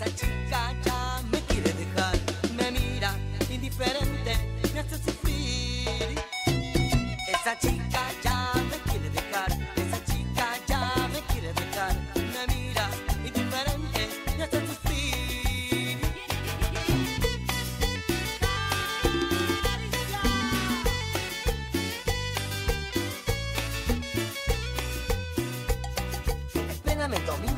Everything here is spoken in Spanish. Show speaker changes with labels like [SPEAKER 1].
[SPEAKER 1] Esa chica ya me quiere dejar, me mira indiferente, me hace sufrir. Esa chica ya me quiere dejar, esa chica ya me quiere dejar, me mira indiferente, me hace sufrir. Espérame, domingo